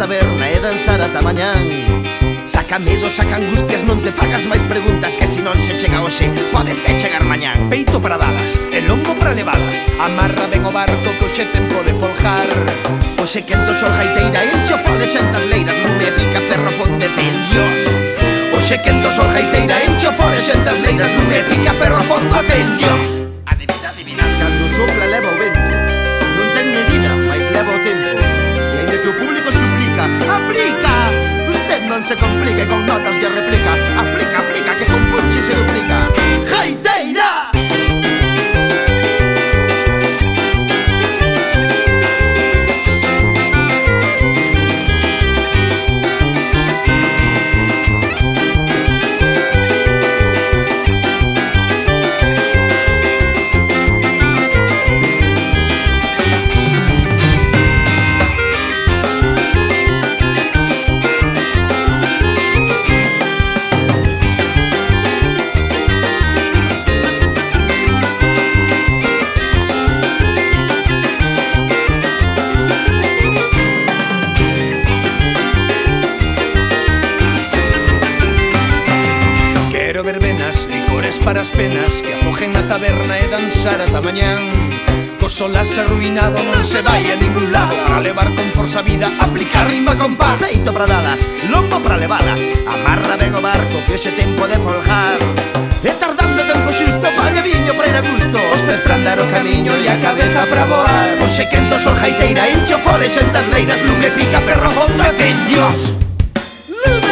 taberna e danzar ata mañán Saca medo, saca angustias, non te fagas máis preguntas Que se non se chega hoxe, pode se chegar mañán Peito para dadas, e lombo para levadas Amarra ben o barco que hoxe tempo de folgar Hoxe quento sol jaiteira, enche o fole xentas leiras Lume pica ferro fonde fel, dios. Hoxe quento sol jaiteira, enche o fole xentas leiras Lume pica ferro fonde fel, complique con notas de réplica Aplica, aplica, que con punchi se duplica! para as penas que afogen na taberna e danzar ata mañán Co solas arruinado non se vai a ningún lado. Para levar con forza vida, aplicar rima con paz. Peito para dadas, lombo para levadas. Amarra ben o barco que hoxe tempo de folgar. E tardando tempo xusto, pague viño para ir a gusto. Os pés para andar o camiño e a cabeza para voar. Oxe quento sol jaiteira, encho fole xentas leiras Lume pica ferro fondo e dios. Lume